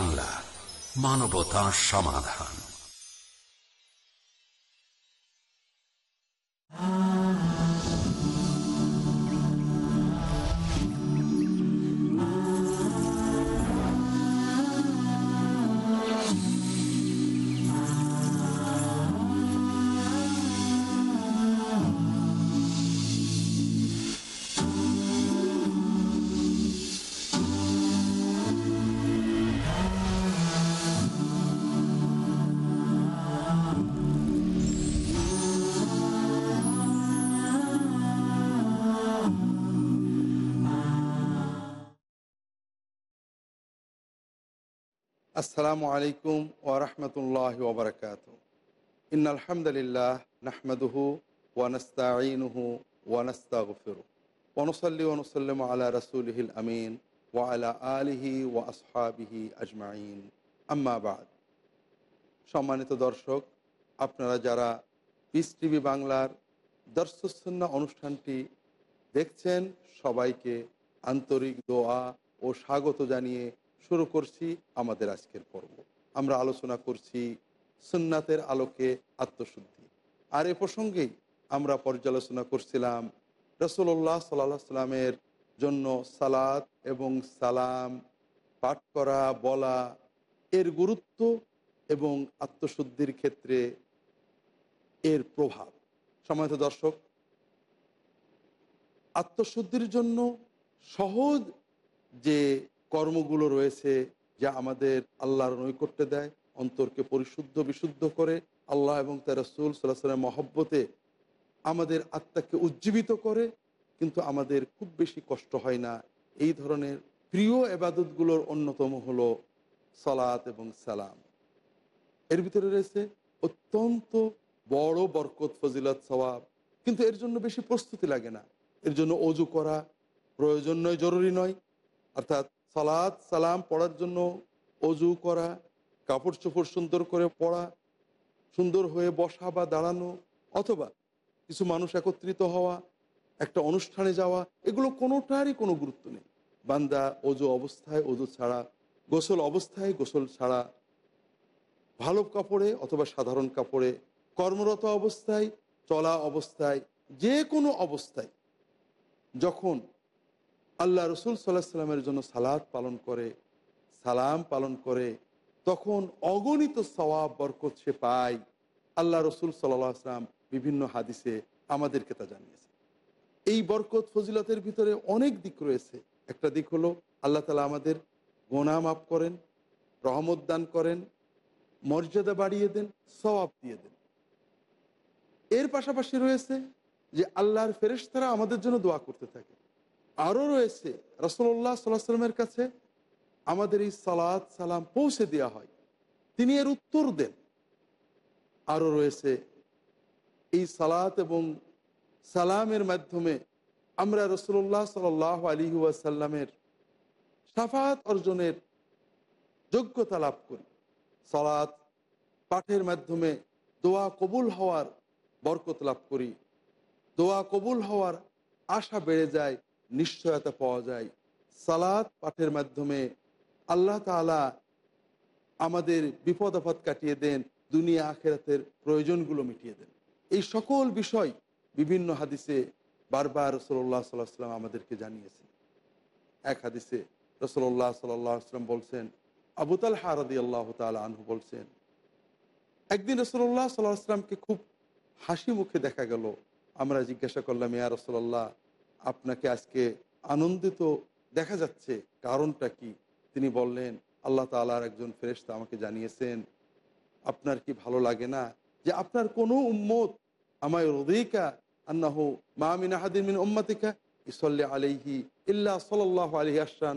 বাংলা মানবতা সমাধান আসসালামু আলাইকুম ওরহমতুল্লাহ ওবরকাত ইন আলহামদুলিল্লাহ নাহমদুহু ওয়ানস্তাইনুহু ওয়ানস্তাগফিরু ওনসল্লি ওনসল্লিম আলা রসুলহিল আমিন ওয়া আলা আলিহি ওয়া আসহাবিহি আজমাইন। আম্মাবাদ সম্মানিত দর্শক, আপনারা যারা পিস টিভি বাংলার দর্শসন্না অনুষ্ঠানটি দেখছেন, সবাইকে আন্তরিক দোয়া ও স্বাগত জানিয়ে শুরু করছি আমাদের আজকের পর্ব। আমরা আলোচনা করছি সুন্নাতের আলোকে আত্মশুদ্ধি। আর এ প্রসঙ্গেই আমরা পর্যালোচনা করছিলাম রসুল্লাহ সাল্লাহ সাল্লামের জন্য সালাত এবং সালাম পাঠ করা, বলা, এর গুরুত্ব এবং আত্মশুদ্ধির ক্ষেত্রে এর প্রভাব। সময়ত দর্শক, আত্মশুদ্ধির জন্য সহজ যে কর্মগুলো রয়েছে যা আমাদের আল্লাহর নৈকট্যে দেয়, অন্তরকে পরিশুদ্ধ, বিশুদ্ধ করে আল্লাহ এবং তার রসুল সাল্লাহ মহব্বতে আমাদের আত্মাকে উজ্জীবিত করে, কিন্তু আমাদের খুব বেশি কষ্ট হয় না। এই ধরনের প্রিয় এবাদতগুলোর অন্যতম হলো সালাত এবং সালাম। এর ভিতরে রয়েছে অত্যন্ত বড় বরকত, ফজিলত, সওয়াব। কিন্তু এর জন্য বেশি প্রস্তুতি লাগে না। এর জন্য অজু করা প্রয়োজন নয়, জরুরি নয়। অর্থাৎ সালাদ সালাম পড়ার জন্য অজু করা কাপড় চোপড় সুন্দর করে পড়া, সুন্দর হয়ে বসা বা দাঁড়ানো, অথবা কিছু মানুষ একত্রিত হওয়া, একটা অনুষ্ঠানে যাওয়া, এগুলো কোনোটারই কোনো গুরুত্ব নেই। বান্দা অজু অবস্থায়, অজু ছাড়া, গোসল অবস্থায়, গোসল ছাড়া, ভালো কাপড়ে অথবা সাধারণ কাপড়ে, কর্মরত অবস্থায়, চলা অবস্থায়, যে কোনো অবস্থায়, যখন আল্লাহ রসুল সাল্লাহ সাল্লামের জন্য সালাদ পালন করে, সালাম পালন করে, তখন অগণিত সওয়াব, বরকত সে পায়। আল্লাহ রসুল সাল্লাহ আসলাম বিভিন্ন হাদিসে আমাদেরকে তা জানিয়েছে এই বরকত, ফজিলতের ভিতরে অনেক দিক রয়েছে। একটা দিক হলো, আল্লাহ তালা আমাদের গোনা মাফ করেন, রহমত দান করেন, মর্যাদা বাড়িয়ে দেন, সওয়াব দিয়ে দেন। এর পাশাপাশি রয়েছে যে, আল্লাহর ফেরেশতারা আমাদের জন্য দোয়া করতে থাকে। আরও রয়েছে। রসল্লাহ সাল্লাহ সাল্লামের কাছে আমাদের এই সালাদ সালাম পৌঁছে দেওয়া হয়। তিনি এর উত্তর দেন। আরও রয়েছে, এই সালাত এবং সালামের মাধ্যমে আমরা রসুল্লাহ সাল আলী ওয়াসাল্লামের সাফাত অর্জনের যোগ্যতা লাভ করি। সালাত পাঠের মাধ্যমে দোয়া কবুল হওয়ার বরকত লাভ করি। দোয়া কবুল হওয়ার আশা বেড়ে যায়। নিশ্চয়তা পাওয়া যায়। সালাদ পাঠের মাধ্যমে আল্লাহ তালা আমাদের বিপদ আপদ কাটিয়ে দেন, দুনিয়া আখেরাতের প্রয়োজনগুলো মিটিয়ে দেন। এই সকল বিষয় বিভিন্ন হাদিসে বারবার রসল্লাহ সাল্লাহ সাল্লাম আমাদেরকে জানিয়েছেন। এক হাদিসে রসল্লাহ সাল্লাম বলছেন আবুতাল হারদি আল্লাহ তালা আনহু বলছেন, একদিন রসল্লাহ সাল্লাহ আসলামকে খুব হাসি মুখে দেখা গেল। আমরা জিজ্ঞাসা করলাম, ইয়া রসল্লাহ আপনাকে আজকে আনন্দিত দেখা যাচ্ছে। কারণটা কি? তিনি বললেন, আল্লাহ তালার একজন ফেরেস্তা আমাকে জানিয়েছেন, আপনার কি ভালো লাগে না যে আপনার কোনো উম্মত আমায় রদিকা আন্নাহ মামিন আহাদিন উম্মাতিকা ইসল্লি আলিহি ইল্লা সাল্লাহ আলহি আসান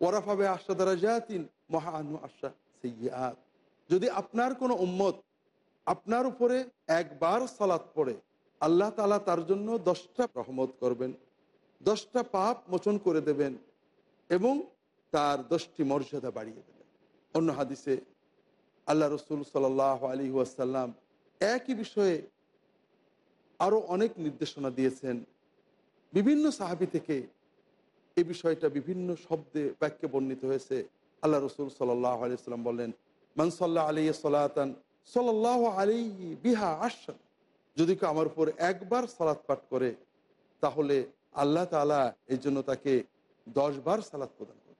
ওরাফাবে আশা দ্বারা জাতিন মহানু আশা সৈয়াত যদি আপনার কোনো উম্মত আপনার উপরে একবার সালাত পড়ে, আল্লাহ তালা তার জন্য দশটা রহমত করবেন। দশটা পাপ মোচন করে দেবেন এবং তার দশটি মর্যাদা বাড়িয়ে দেবেন। অন্য হাদিসে আল্লাহ রসুল সাল আলী ওয়াসাল্লাম একই বিষয়ে আরও অনেক নির্দেশনা দিয়েছেন। বিভিন্ন সাহাবি থেকে এই বিষয়টা বিভিন্ন শব্দে বাক্যে বর্ণিত হয়েছে। আল্লাহ রসুল সাল্লাহ আলিয়াল্লাম বললেন মানসল্লাহ আলী সালাতান সাল্লাহ আলী বিহা আসান যদি কেউ আমার উপর একবার সালাত পাঠ করে, তাহলে আল্লাহ তালা এই জন্য তাকে দশ বার সালাত প্রদান করে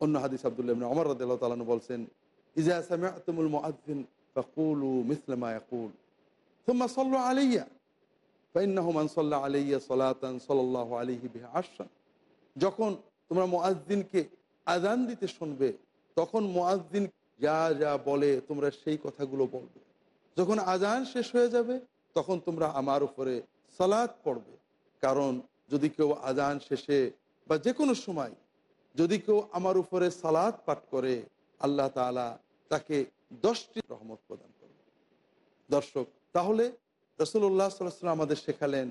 অন্য হাদিস আবদুল্লাহ ইবনে ওমর রাদিয়াল্লাহু বলছেন যখন তোমরা মুআযযিনকে আজান দিতে শুনবে, তখন মুআযযিন যা যা বলে তোমরা সেই কথাগুলো বলবে। যখন আজান শেষ হয়ে যাবে, তখন তোমরা আমার উপরে সালাত পড়বে। কারণ যদি কেউ আজান শেষে বা যে কোনো সময় যদি কেউ আমার উপরে সালাত পাঠ করে, আল্লাহ তালা তাকে দশটি রহমত প্রদান করবে। দর্শক, তাহলে রসুল্লাহ সাল্লাম আমাদের শেখালেন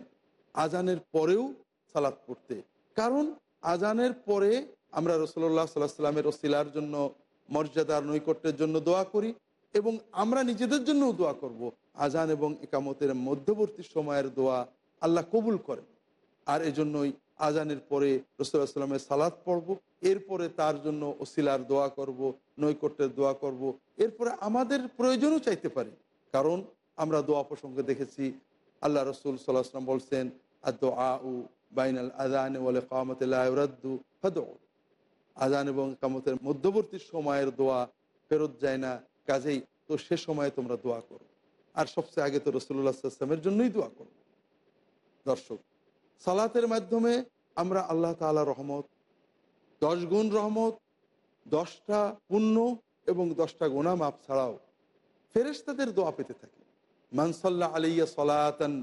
আজানের পরেও সালাদ পড়তে। কারণ আজানের পরে আমরা রসুল্লাহ সাল্লাহ সাল্লামের ওসিলার জন্য, মর্যাদার নৈকট্যের জন্য দোয়া করি এবং আমরা নিজেদের জন্যও দোয়া করব। আজান এবং একামতের মধ্যবর্তী সময়ের দোয়া আল্লাহ কবুল করেন। আর এজন্যই আজানের পরে রসুল্লাহ সাল্লামের সালাদ পড়ব। এরপরে তার জন্য ওসিলার দোয়া করব, নৈকট্যের দোয়া করব। এরপরে আমাদের প্রয়োজনও চাইতে পারি। কারণ আমরা দোয়া প্রসঙ্গে দেখেছি, আল্লাহ রসুল সাল্লাহ সাল্লাম বলছেন আদ আউ বাইনাল আজান ওয়ালে কামতু হদ আজান এবং কামতের মধ্যবর্তী সময়ের দোয়া ফেরত যায় না, কাজেই তো সে সময়ে তোমরা দোয়া করো। আর সবচেয়ে আগে তো রসুল্লাহ সাল্লামের জন্যই দোয়া করো। দর্শক সালাতের মাধ্যমে আমরা আল্লাহ তালা রহমত, দশ গুণ রহমত, দশটা পুণ্য এবং দশটা গোনা মাপ ছাড়াও ফেরেস্তাদের দোয়া পেতে থাকি। মানসল্লা আলাইয়া সলাতান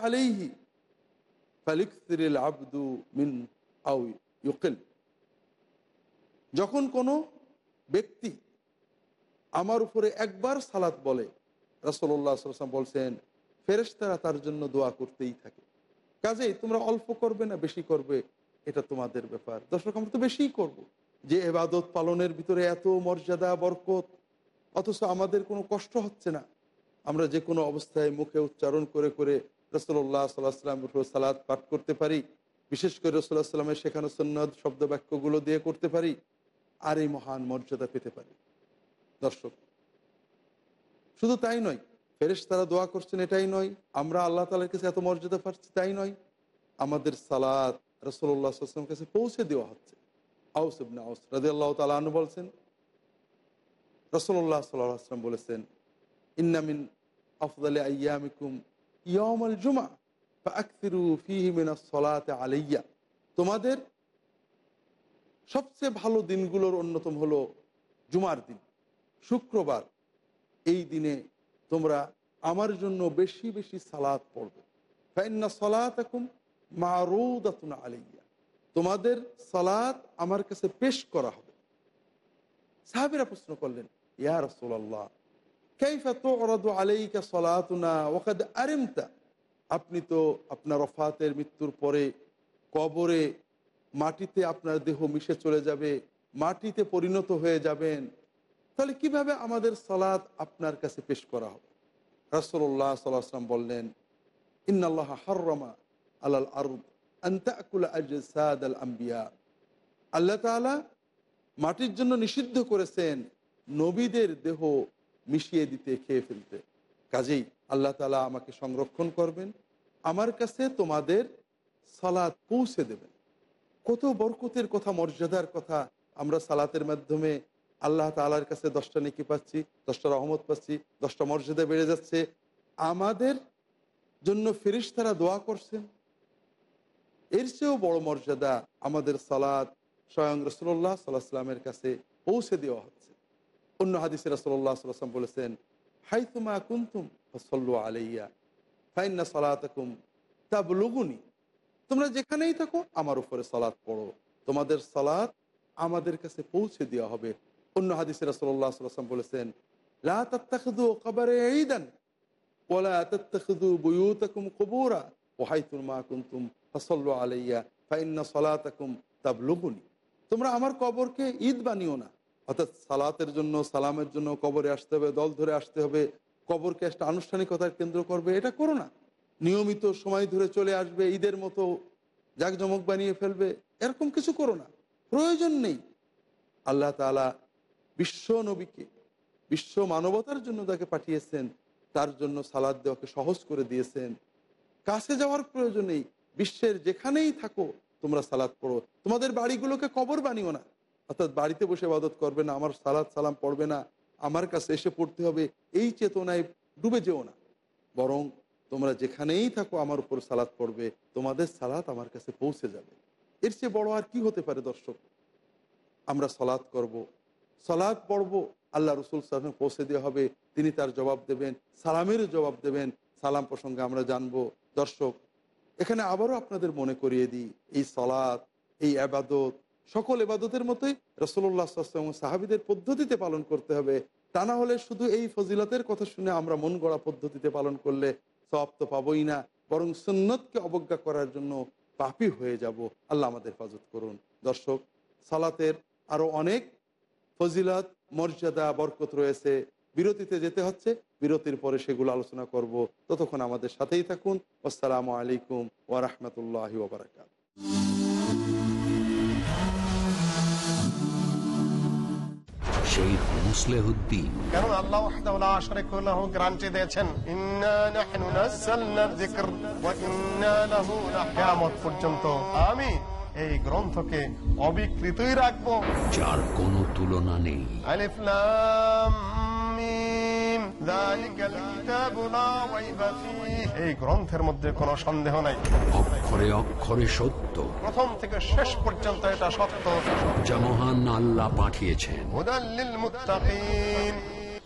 আলাইহি মিন আউ যখন কোনো ব্যক্তি আমার উপরে একবার সালাত বলে সাল্লাম বলছেন ফেরেশতারা তার জন্য দোয়া করতেই থাকে। কাজেই তোমরা অল্প করবে না, বেশি করবে, এটা তোমাদের ব্যাপার। দর্শক, আমরা তো বেশিই করব। যে এবাদত পালনের ভিতরে এত মর্যাদা, বরকত, অথচ আমাদের কোনো কষ্ট হচ্ছে না। আমরা যে কোনো অবস্থায় মুখে উচ্চারণ করে করে রসল্লাহ সাল্লাহ সাল্লামের উপর সালাদ পাঠ করতে পারি। বিশেষ করে রসুল্লাহ সাল্লামের শেখানো সন্ন্যদ শব্দ বাক্যগুলো দিয়ে করতে পারি আর এই মহান মর্যাদা পেতে পারি। দর্শক, শুধু তাই নয় ফেরেশ তারা দোয়া করছেন, এটাই নয়। আমরা আল্লাহ তালার কাছে এত মর্যাদা পাচ্ছি, তাই নয়। আমাদের সালাদ রসল্লাহামের কাছে পৌঁছে দেওয়া হচ্ছে। আউসিবনা আউস রাজি আল্লাহ তালু বলছেন রসল্লাহ সাল্লাম বলেছেন ইন্নামিন আফদালে আয়ামিকুম ইয়মল জুমা সলাতে আলাইয়া। তোমাদের সবচেয়ে ভালো দিনগুলোর অন্যতম হলো জুমার দিন, শুক্রবার। এই দিনে তোমরা আমার জন্য বেশি বেশি সালাদ পড়বে। ফাইন্না সালাত এখন তোমাদের সালাদ আমার কাছে পেশ করা হবে। সাহাবিরা প্রশ্ন করলেন, ইয়া রসোল্লাহ তো আলাইকা সলাতুনা ওকাদ আরেমতা? আপনি তো আপনার অফাতের মৃত্যুর পরে কবরে মাটিতে আপনার দেহ মিশে চলে যাবে, মাটিতে পরিণত হয়ে যাবেন। তাহলে কীভাবে আমাদের সালাদ আপনার কাছে পেশ করা হবে? রাসল্লাহ সাল্লাম বললেন ইন্নআল্লাহ হর্রমা আজাদ আল আম্বিয়া। আল্লাহ তালা মাটির জন্য নিষিদ্ধ করেছেন নবীদের দেহ মিশিয়ে দিতে, খেয়ে ফেলতে। কাজেই আল্লাহ তালা আমাকে সংরক্ষণ করবেন, আমার কাছে তোমাদের সালাদ পৌঁছে দেবেন। কত বরকতের কথা, মর্যাদার কথা আমরা সালাতের মাধ্যমে আল্লাহ তালার কাছে দশটা নেকি পাচ্ছি, দশটা রহমত পাচ্ছি, দশটা মর্যাদা বেড়ে যাচ্ছে। আমাদের জন্য ফিরিস তারা দোয়া করছেন। এর চেয়েও বড় মর্যাদা আমাদের সালাদ স্বয়ং রসুল্লাহ সাল্লাহ সাল্লামের কাছে পৌঁছে দেওয়া হচ্ছে। অন্য হাদিসে রসল্লাহ সাল্লাম বলেছেন হাইতুমা কুন্তুম ফসল্লু আলাইয়া, ফাইন্না সালাতাকুম তাবলুগুনি। তোমরা যেখানেই থাকো, আমার উপরে সালাদ পড়ো। তোমাদের সালাদ আমাদের কাছে পৌঁছে দেওয়া হবে। অন্য হাদিসে রসল্লাহ সাল্লাম বলেছেন, লা তাত্তাখিদু তোমরা আমার কবরকে ঈদ বানিও না, অর্থাৎ সালাতের জন্য, সালামের জন্য কবরে আসতে হবে, দল ধরে আসতে হবে, কবরকে একটা আনুষ্ঠানিকতার কেন্দ্র করবে, এটা করো না। নিয়মিত সময় ধরে চলে আসবে, ঈদের মতো জাকজমক বানিয়ে ফেলবে, এরকম কিছু করো না। প্রয়োজন নেই। আল্লাহ তালা বিশ্ব নবীকে, বিশ্ব মানবতার জন্য তাকে পাঠিয়েছেন, তার জন্য সালাদ দেওয়াকে সহজ করে দিয়েছেন। কাছে যাওয়ার প্রয়োজন নেই বিশ্বের যেখানেই থাকো, তোমরা সালাদ পড়ো। তোমাদের বাড়িগুলোকে কবর বানিও না। অর্থাৎ বাড়িতে বসে ইবাদত করবে না, আমার সালাদ সালাম পড়বে না, আমার কাছে এসে পড়তে হবে, এই চেতনায় ডুবে যেও না। বরং তোমরা যেখানেই থাকো, আমার উপর সালাদ পড়বে, তোমাদের সালাদ আমার কাছে পৌঁছে যাবে। এর চেয়ে বড় আর কি হতে পারে দর্শক? আমরা সলাদ করব। সলাদ পড়ব, আল্লাহ রসুল সালাম পৌঁছে দেওয়া হবে, তিনি তার জবাব দেবেন, সালামের জবাব দেবেন, সালাম প্রসঙ্গে আমরা জানব। দর্শক, এখানে আবারও আপনাদের মনে করিয়ে দিই, এই সলাদ এই আবাদত, সকল এবাদতের মতোই রসল্লাহ সাহাবিদের পদ্ধতিতে পালন করতে হবে। তা না হলে শুধু এই ফজিলতের কথা শুনে আমরা মন গড়া পদ্ধতিতে পালন করলে সব তো পাবই না, বরং সুন্নতকে অবজ্ঞা করার জন্য পাপি হয়ে যাব। আল্লাহ আমাদের হেফাজত করুন। দর্শক, সালাতের আরও অনেক ফজিলত মর্যাদা বরকত রয়েছে। বিরতিতে যেতে হচ্ছে। বিরতির পরে সেগুলো আলোচনা করব। ততক্ষণ আমাদের সাথেই থাকুন। আসসালামু আলাইকুম ওয়ারহমতুল্লাহ ওবরাকাত শেখ মুসলেহুদ্দিন। কারণ আল্লাহ ওয়াহদাহু লা লাহু গ্যারান্টি দিয়েছেন ইন্না নাহনু নাযালনা যিকর ওয়া ইন্না লাহু কিয়ামত পর্যন্ত। আমি এই গ্রন্থকে অবিকৃতই রাখব। যার কোনো তুলনা নেই। আলিফ লাম মিম যালিকাল কিতাবু লা রাইবা ফীহ। এই গ্রন্থের মধ্যে কোনো সন্দেহ নাই। অক্ষরে অক্ষরে সত্য। প্রথম থেকে শেষ পর্যন্ত এটা সত্য। যা মহান আল্লাহ পাঠিয়েছেন। হুদাল্লিল মুত্তাকিন।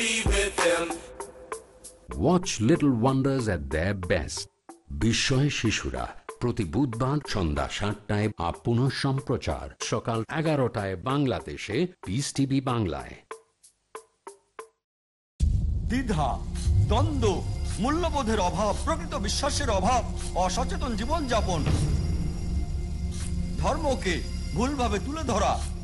Be with them. Watch little wonders at the best বিস্ময় শিশুরা প্রতি বুধবার সন্ধ্যা সাতটায় আপ পুনঃ সম্প্রচার। সকাল এগারোটায় বাংলাদেশে পিস টিভি বাংলায়। দ্বিধা দ্বন্দ্ব মূল্যবোধের অভাব প্রকৃত বিশ্বাসের অভাব অসচেতন জীবনযাপন। ধর্মকে ভুলভাবে তুলে ধরা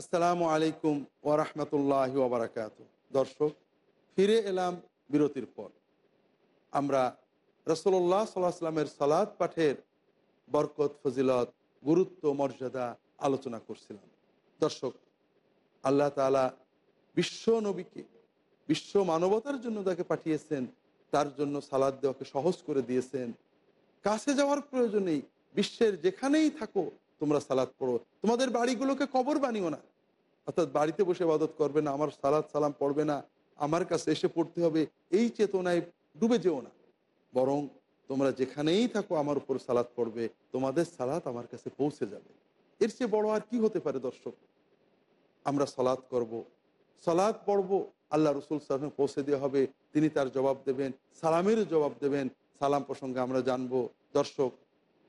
আসসালামু আলাইকুম ওরহমতুল্লাহ ওবরাকাত দর্শক, ফিরে এলাম বিরতির পর। আমরা রসল্লাহ সাল্লাহ সাল্লামের সালাদ পাঠের বরকত, ফজিলত, গুরুত্ব, মর্যাদা আলোচনা করছিলাম। দর্শক, আল্লাহ তালা বিশ্ব নবীকে, বিশ্ব মানবতার জন্য তাকে পাঠিয়েছেন, তার জন্য সালাদ দেওয়াকে সহজ করে দিয়েছেন। কাছে যাওয়ার প্রয়োজনেই, বিশ্বের যেখানেই থাকো, তোমরা সালাদ পড়ো। তোমাদের বাড়িগুলোকে কবর বানিও না। অর্থাৎ বাড়িতে বসে ইবাদত করবে না, আমার সালাদ সালাম পড়বে না, আমার কাছে এসে পড়তে হবে, এই চেতনায় ডুবে যেও না। বরং তোমরা যেখানেই থাকো আমার উপর সালাদ পড়বে, তোমাদের সালাত আমার কাছে পৌঁছে যাবে। এর চেয়ে বড় আর কি হতে পারে দর্শক? আমরা সলাৎ করব। সলাৎ পড়ব, আল্লাহ রসুল সালামে পৌঁছে দেওয়া হবে, তিনি তার জবাব দেবেন সালামেরও জবাব দেবেন, সালাম প্রসঙ্গে আমরা জানব। দর্শক,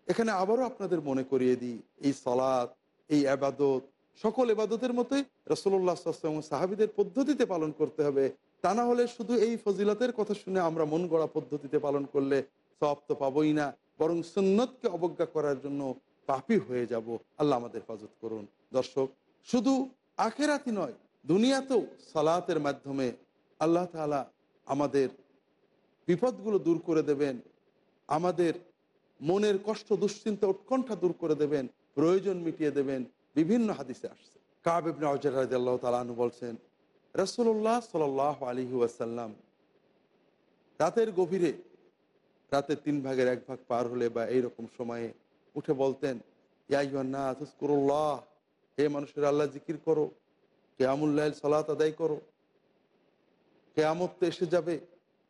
এখানে আবারও আপনাদের মনে করিয়ে দিই, এই সলাৎ এই আবাদত সকল এবাদতের মতোই রসল্লাহ সাহাবিদের পদ্ধতিতে পালন করতে হবে। তা না হলে শুধু এই ফজিলতের কথা শুনে আমরা মন গড়া পদ্ধতিতে পালন করলে সব তো পাবই না, বরং সুন্নতকে অবজ্ঞা করার জন্য পাপি হয়ে যাব। আল্লাহ আমাদের হেফাজত করুন। দর্শক, শুধু আখেরাতি নয়, দুনিয়াতেও সালাতের মাধ্যমে আল্লাহ তালা আমাদের বিপদগুলো দূর করে দেবেন, আমাদের মনের কষ্ট দুশ্চিন্তা উৎকণ্ঠা দূর করে দেবেন, প্রয়োজন মিটিয়ে দেবেন বিভিন্ন হাদিসে আসছে। কাবিবনে অজরাজ আল্লাহ তালু বলছেন রসুল্লাহ সাল আলী ওয়াসাল্লাম রাতের গভীরে রাতের তিন ভাগের এক ভাগ পার হলে বা এইরকম সময়ে উঠে বলতেন ইয়াইয়ান্না হে মানুষের, আল্লাহ জিকির করো কেয়ামুল্লাহ সালাত আদায় করো, কেয়ামত তো এসে যাবে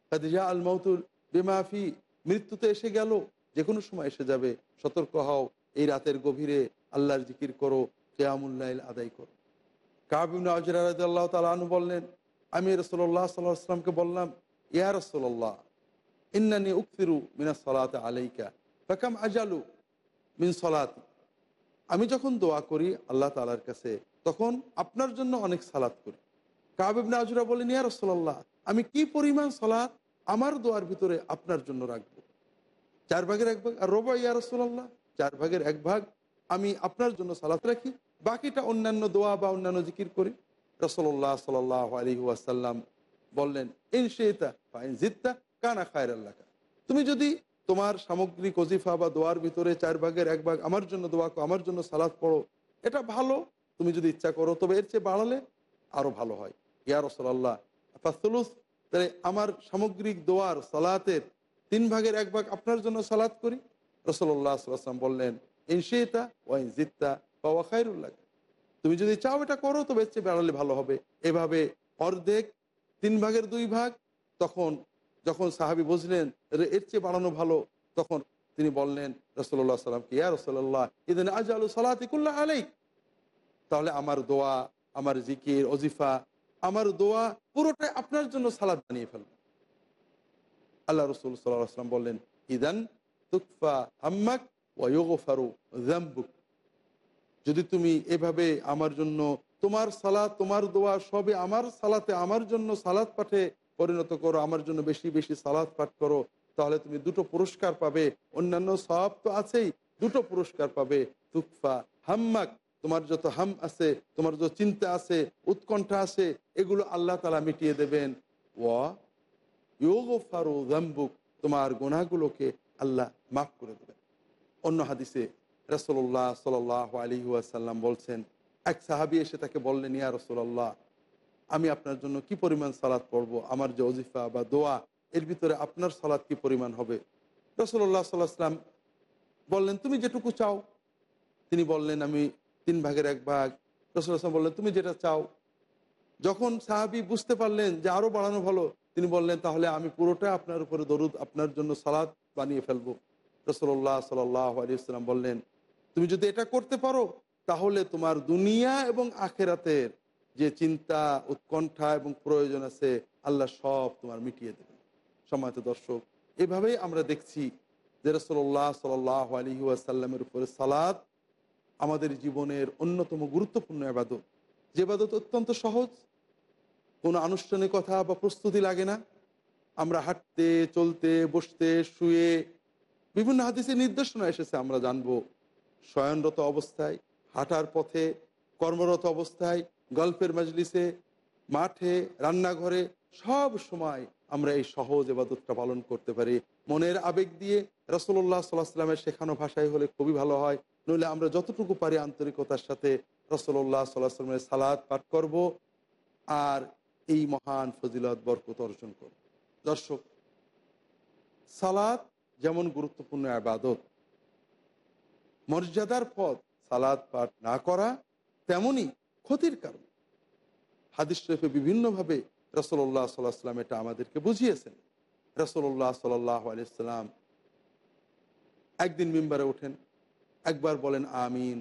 কাদিজা আল মৌতুল বেমাফি মৃত্যু তো এসে গেল যে কোনো সময় এসে যাবে, সতর্ক হও এই রাতের গভীরে আল্লাহর জিকির করো কেয়ামুল্লাহ আদায় করো। কাবিন আজরাদ তালু বললেন, আমি রসল্লাহ সাল্লাহ আসলামকে বললাম, ইয়া রসল্লাহ ইন্নানি উক্তিরু মিনা সলাতে আলাইকা, ফাকাম আজালু মিন সলাতি? আমি যখন দোয়া করি আল্লাহ তালার কাছে, তখন আপনার জন্য অনেক সালাত করি। কাবিবনা আজরা বলেন ইয়া রসল্লাহ আমি কি পরিমাণ সলাৎ আমার দোয়ার ভিতরে আপনার জন্য রাখব? চার ভাগের এক ভাগ, আর রবা ইয়া রসল্লাহ চার ভাগের এক ভাগ আমি আপনার জন্য সালাত রাখি, বাকিটা অন্যান্য দোয়া বা অন্যান্য জিকির করি। রসল্লাহ সাল আলী বললেন, ইন ফাইন কানা খায়ের আল্লাহ তুমি যদি তোমার সামগ্রিক ওজিফা বা দোয়ার ভিতরে চার ভাগের এক ভাগ আমার জন্য দোয়া আমার জন্য সালাদ পড়ো, এটা ভালো। তুমি যদি ইচ্ছা করো, তবে এর চেয়ে বাড়ালে আরও ভালো হয়। ইয়া রসল্লাহ ফাসলুস তাহলে আমার সামগ্রিক দোয়ার সালাতের তিন ভাগের এক ভাগ আপনার জন্য সালাত করি। রসল্লাহ বললেন ইনশেতা ওয়াইন জিত্তা বা ওয়াখাইরুল্লাহ তুমি যদি চাও এটা করো, তবে এর চেয়ে বাড়ালে ভালো হবে। এভাবে অর্ধেক, তিন ভাগের দুই ভাগ, তখন যখন সাহাবি বুঝলেন এর চেয়ে বাড়ানো ভালো, তখন তিনি বললেন রসল্লাহ সাল্লামকে ইয়া রসল্লাহ ইদিন আজ আলু সালাতিকুল্লাহ আলাই তাহলে আমার দোয়া, আমার জিকির অজিফা আমার দোয়া পুরোটাই আপনার জন্য সালাদ বানিয়ে ফেলব। আল্লাহ রসুল সাল্লাম বললেন, ইদান যদি তুমি এভাবে আমার জন্য তোমার সালাদ তোমার দোয়া সবে আমার সালাতে, আমার জন্য সালাদ পাঠে পরিণত করো, আমার জন্য বেশি বেশি সালাদ পাঠ করো, তাহলে তুমি দুটো পুরস্কার পাবে। অন্যান্য সব তো আছেই, দুটো পুরস্কার পাবে। তুকফা হাম্মাক, তোমার যত হাম আছে, তোমার যত চিন্তা আছে, উৎকণ্ঠা আছে, এগুলো আল্লাহ তালা মিটিয়ে দেবেন। ও ওয়া ফারু জাম্বুক তোমার গোনাগুলোকে আল্লাহ মাফ করে দেবেন। অন্য হাদিসে রসল্লাহ সাল আলী ওয়াসাল্লাম বলছেন, এক সাহাবি এসে তাকে বললেন, ইয়া রসল্লাহ আমি আপনার জন্য কি পরিমাণ সালাদ পড়ব? আমার যে অজিফা বা দোয়া, এর ভিতরে আপনার সালাদ কি পরিমাণ হবে? রসল্লাহ সাল্লাহাম বললেন, তুমি যেটুকু চাও। তিনি বললেন, আমি তিন ভাগের এক ভাগ। রসুল্লাহাম বললেন, তুমি যেটা চাও। যখন সাহাবি বুঝতে পারলেন যে আরও বাড়ানো ভালো, তিনি বললেন, তাহলে আমি পুরোটা আপনার উপরে দরুদ, আপনার জন্য সালাদ বানিয়ে ফেলব। রসল্লাহ সাল্লাম বললেন, তুমি যদি এটা করতে পারো, তাহলে তোমার দুনিয়া এবং আখেরাতের যে চিন্তা, উৎকণ্ঠা এবং প্রয়োজন আছে, আল্লাহ সব তোমার মিটিয়ে দেবে সময়ত দর্শক, এভাবেই আমরা দেখছি যে রসল্লাহ সাল আলী ওয়াসাল্লামের উপরে সালাদ আমাদের জীবনের অন্যতম গুরুত্বপূর্ণ আবাদত যে আবাদত অত্যন্ত সহজ, কোনো আনুষ্ঠানিকতা বা প্রস্তুতি লাগে না। আমরা হাঁটতে, চলতে, বসতে, শুয়ে বিভিন্ন হাদিসের নির্দেশনা এসেছে, আমরা জানব। শয়নরত অবস্থায়, হাঁটার পথে, কর্মরত অবস্থায়, গল্পের মজলিসে, মাঠে, রান্নাঘরে, সব সময় আমরা এই সহজ এবাদতটা পালন করতে পারি। মনের আবেগ দিয়ে রসল্লাহ সাল্লাহ সাল্লামের শেখানো ভাষায় হলে খুবই ভালো হয়, নইলে আমরা যতটুকু পারি আন্তরিকতার সাথে রসল্লাহ সাল্লাহ সাল্লামের সালাদ পাঠ করব আর এই মহান ফজিলত বরকত অর্জন করব। দর্শক, সালাদ যেমন গুরুত্বপূর্ণ আবাদত, মর্যাদার পথ সালাদ পাঠ না করা তেমনি ক্ষতির কারণ। হাদিস শরীফে বিভিন্নভাবে রসল্লাহ সাল্লাহ সাল্লাম এটা আমাদেরকে বুঝিয়েছেন। রসল্লাহ সাল্লাহ আলিয়াল্লাম একদিন মেম্বারে ওঠেন, একবার বলেন আমিন,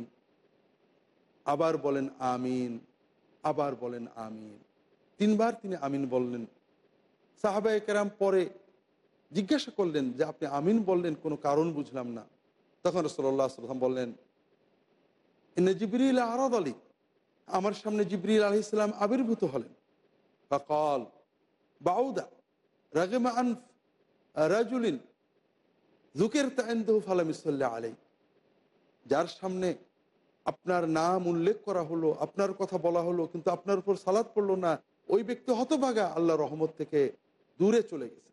আবার বলেন আমিন, আবার বলেন আমিন। তিনবার তিনি আমিন বললেন। সাহাবায় কেরাম পরে জিজ্ঞাসা করলেন যে, আপনি আমিন বললেন, কোনো কারণ বুঝলাম না। তখন রসল্লাহ সাল্লাম বললেন, ইন্নে জিবরিল আরাদ আলী। আমার সামনে জিবরিল আলহ ইসলাম আবির্ভূত হলেন। ফকল, বাউদা, রাগেমা আনফ, রাজুলিন জুকের তাইন্দহু ফালামিসাল্লাহ আলাই যার সামনে আপনার নাম উল্লেখ করা হলো, আপনার কথা বলা হলো, কিন্তু আপনার উপর সালাদ পড়ল না, ওই ব্যক্তি হতভাগা আল্লাহ রহমত থেকে দূরে চলে গেছে।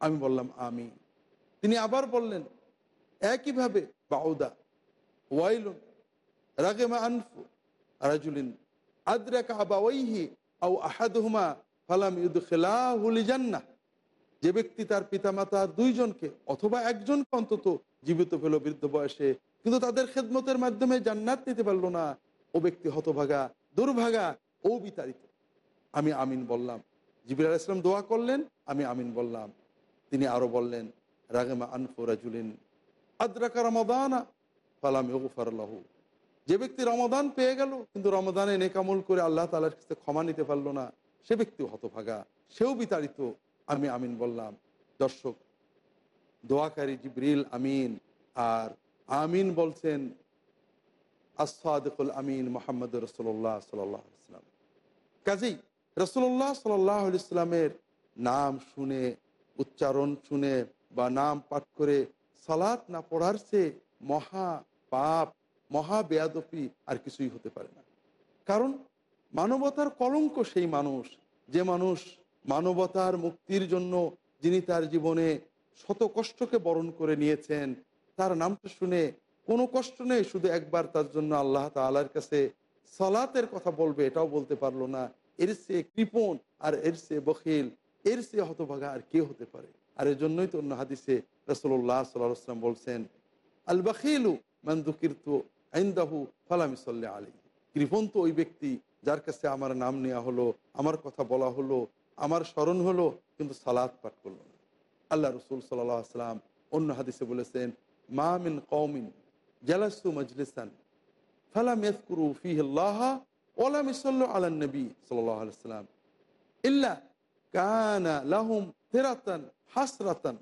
আমি বললাম আমি তিনি আবার বললেন, একইভাবে বাউদা, ওয়াইলুন, রাগেমা আনফু, রাজুলিন যে ব্যক্তি তার পিতামাতা দুইজনকে অথবা একজনকে অন্তত জীবিত পেল বৃদ্ধ বয়সে, কিন্তু তাদের খেদমতের মাধ্যমে জান্নাত নিতে পারল না, ও ব্যক্তি হতভাগা, দুর্ভাগা, ও বিতাড়িত। আমি আমিন বললাম জিবির আল ইসলাম দোয়া করলেন, আমি আমিন বললাম। তিনি আরও বললেন, রাগেমা আনফু রাজুলিন আদ্রাকা রমাদানা ফালাম ইগফারলাহু যে ব্যক্তি রমাদান পেয়ে গেল, কিন্তু রমাদানে নেকামল করে আল্লাহ তালার কাছে ক্ষমা নিতে পারল না, সে ব্যক্তি হতভাগা। সেও বিতাড়িত, আমি আমিন বললাম। দর্শক, দোয়াকারী জিবরিল আমিন আর আমিন বলছেন আসাদুল আমিন মোহাম্মদ রসোল্লাহ সাল্লাম কাজেই রসোল্লাহ সাল্লাহ ইসলামের নাম শুনে, উচ্চারণ শুনে বা নাম পাঠ করে সালাত না পড়ার সে মহা পাপ, মহা বেয়াদপি আর কিছুই হতে পারে না। কারণ মানবতার কলঙ্ক সেই মানুষ, যে মানুষ মানবতার মুক্তির জন্য যিনি তার জীবনে শত কষ্টকে বরণ করে নিয়েছেন, তার নামটা শুনে কোনো কষ্ট নেই, শুধু একবার তার জন্য আল্লাহ তালার কাছে সালাতের কথা বলবে, এটাও বলতে পারল না। এর সে কৃপণ আর এর সে বখিল, এর সে হতভাগা আর কে হতে পারে? আর এর জন্যই তো অন্য হাদিসে রসল্লাহ সাল্লাম বলছেন, আল বাখিলু মান্দুকিরতু আইন্দাহু ফালামি সাল্লাহ আলী কৃপণ তো ওই ব্যক্তি যার কাছে আমার নাম নেওয়া হলো, আমার কথা বলা হলো, আমার স্মরণ হলো, কিন্তু সালাদ পাঠ করল না। আল্লাহ রসুল সাল্লাহ আসলাম অন্য হাদিসে বলেছেন, মা মিন কৌমিন জালাসু মজলিসান ফালাম ইয়াজকুরু ফিহিল্লাহ ওয়ালাম ইসাল্লু আলা নবী সাল্লাম ইল্লা কানা লাহুম তিরাতান হাসরাতান।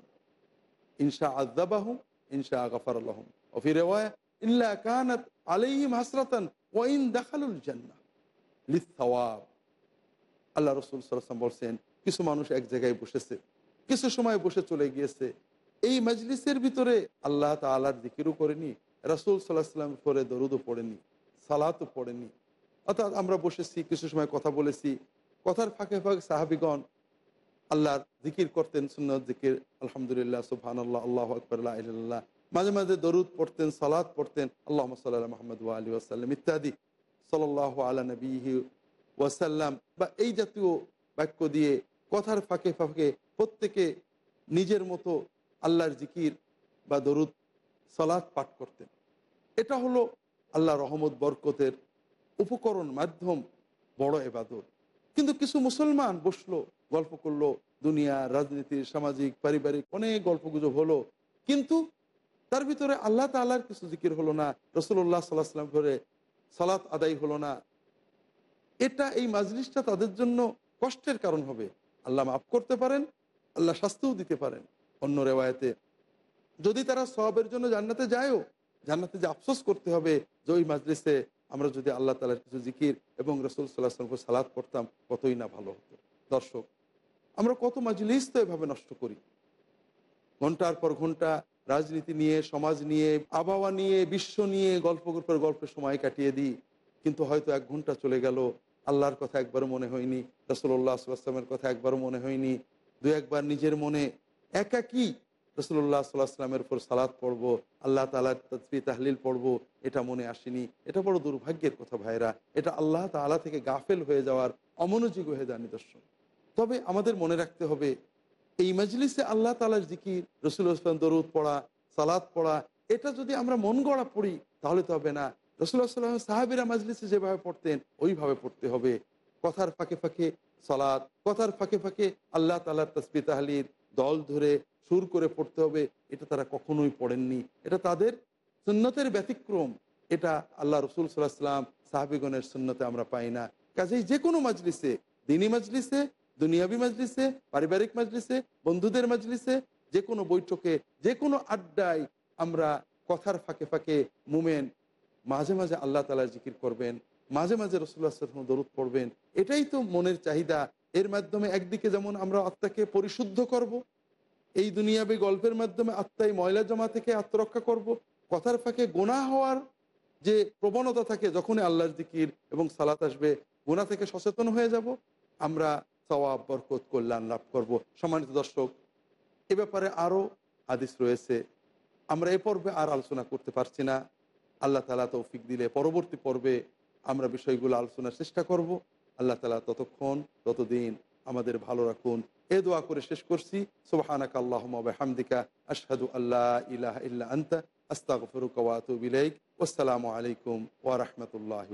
ইনশা ইনশা গফার লাহুম ওয়া ফি ইল্লা কানাত আলাইহিম হাসরাতান দাখালুল জান্নাহ লিথওয়াব আল্লাহ রসুল সাল্লাম বলছেন, কিছু মানুষ এক জায়গায় বসেছে, কিছু সময় বসে চলে গিয়েছে। এই মজলিসের ভিতরে আল্লাহ তালার দিকিরও করেনি, রাসুল সাল্লাহ সাল্লামের পরে দরুদও পড়েনি, সালাতও পড়েনি। অর্থাৎ আমরা বসেছি, কিছু সময় কথা বলেছি। কথার ফাঁকে ফাঁকে সাহাবিগণ আল্লাহর জিকির করতেন, সুন্নত, জিকির। আলহামদুলিল্লাহ সুবহান আল্লাহ আল্লাহ আকবরাল্লাহ মাঝে মাঝে দরুদ পড়তেন সালাদ পড়তেন আল্লাহ সাল্লাহ মাহমদ আলী ওয়াসাল্লাম ইত্যাদি। সাল্লাহ আলা নবীহি ওয়াসাল্লাম। বা এই জাতীয় বাক্য দিয়ে কথার ফাঁকে ফাঁকে প্রত্যেকে নিজের মতো আল্লাহর জিকির বা দরুদ সালাদ পাঠ করতেন। এটা হলো আল্লাহ রহমত, বরকতের উপকরণ মাধ্যম বড় এবাদত। কিন্তু কিছু মুসলমান বসল, গল্প করল, দুনিয়া, রাজনীতি, সামাজিক, পারিবারিক অনেক গল্প গুজব হলো। কিন্তু তার ভিতরে আল্লাহ তাল্লাহর কিছু জিকির হলো না রসুল্লাহ সাল্লাহ সাল্লাম করে সালাত আদায় হলো না। এটা এই মাজলিসটা তাদের জন্য কষ্টের কারণ হবে। আল্লাহ মাফ করতে পারেন, আল্লাহ শাস্তিও দিতে পারেন। অন্য রেওয়ায়তে, যদি তারা সবের জন্য জান্নাতে যায়ও, জান্নাতে যে আফসোস করতে হবে যে ওই মাজলিসে আমরা যদি আল্লাহ তালার কিছু জিকির এবং রসুল সাল্লাহ সাল্লামকে সালাদ করতাম কতই না ভালো হতো। দর্শক, আমরা কত মাজলিস তো এভাবে নষ্ট করি। ঘণ্টার পর ঘণ্টা রাজনীতি নিয়ে, সমাজ নিয়ে, আবহাওয়া নিয়ে, বিশ্ব নিয়ে গল্প গল্পের গল্পের সময় কাটিয়ে দিই। কিন্তু হয়তো এক ঘণ্টা চলে গেল, আল্লাহর কথা একবারও মনে হয়নি রসুল্লাহ আসলামের কথা একবারও মনে হয়নি। দু একবার নিজের মনে একাকি রসুল্লাহ সাল্লাহামের উপর সালাদ পড়ব, আল্লাহ তালার তসবি তাহলিল পড়ব, এটা মনে আসেনি। এটা বড় দুর্ভাগ্যের কথা ভাইরা এটা আল্লাহ তালা থেকে গাফেল হয়ে যাওয়ার অমনোযোগ হয়ে যাওয়ার নিদর্শন। তবে আমাদের মনে রাখতে হবে, এই মজলিসে আল্লাহ তালার জিকির রসুল ইসলাম দরুদ পড়া সালাদ পড়া, এটা যদি আমরা মন গড়া পড়ি, তাহলে তো হবে না। রসুল্লাহ সাল্লাম সাহাবিরা মাজলিসে যেভাবে পড়তেন, ওইভাবে পড়তে হবে। কথার ফাঁকে ফাঁকে সালাদ কথার ফাঁকে ফাঁকে আল্লাহ তালার তসবি তাহলির দল ধরে সুর করে পড়তে হবে, এটা তারা কখনোই পড়েননি। এটা তাদের সুন্নতের ব্যতিক্রম। এটা আল্লাহ রসুল সাল্লাহ সাল্লাম সাহাবিগণের সুন্নতে আমরা পাই না। কাজেই যে কোনো মাজলিসে, দিনী মাজলিসে, দুনিয়াবি মাজলিসে, পারিবারিক মাজলিসে, বন্ধুদের মাজলিসে যে কোনো বৈঠকে যে কোনো আড্ডায় আমরা কথার ফাঁকে ফাঁকে মুমেন, মাঝে মাঝে আল্লাহ তালার জিকির করবেন, মাঝে মাঝে রসুল্লাহ সাল্লাম দরুদ পড়বেন। এটাই তো মনের চাহিদা। এর মাধ্যমে একদিকে যেমন আমরা আত্মাকে পরিশুদ্ধ করব। এই দুনিয়াবি গল্পের মাধ্যমে আত্মায় ময়লা জমা থেকে আত্মরক্ষা করব। কথার ফাঁকে গোনা হওয়ার যে প্রবণতা থাকে যখনই আল্লাহর জিকির এবং সালাত আসবে গোনা থেকে সচেতন হয়ে যাব, আমরা সওয়াব, বরকত, কল্যাণ লাভ করব সম্মানিত দর্শক, এ ব্যাপারে আরও হাদিস রয়েছে আমরা এ পর্বে আর আলোচনা করতে পারছি না আল্লাহ তালা তৌফিক দিলে পরবর্তী পর্বে আমরা বিষয়গুলো আলোচনার চেষ্টা করব আল্লাহ তালা ততক্ষণ, ততদিন আমাদের ভালো রাখুন। এ দোয়া করে শেষ করছি। ওয়া বিহামদিকা আশহাদু আল্লাহ ইলাহ ইল্লা আনতা আস্তাগফিরুকা ওয়া আতুবু ইলাইক। ওয়াসসালামু আলাইকুম ওয়া রাহমাতুল্লাহি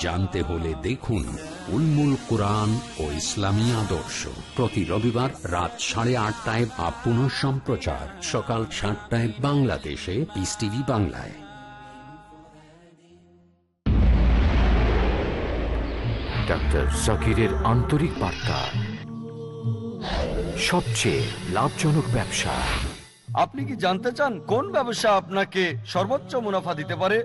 জানতে হলে দেখুন উলমুল কোরআন ও ইসলামী আদর্শ। প্রতি রবিবার রাত সাড়ে আটটায় বা পুনঃ সম্প্রচার। সকাল সাতটায় বাংলাদেশে পিস টিভি বাংলায়। ডাক্তার জাকিরের আন্তরিক বার্তা। সবচেয়ে লাভজনক ব্যবসা। আপনি কি জানতে চান কোন ব্যবসা আপনাকে সর্বোচ্চ মুনাফা দিতে পারে?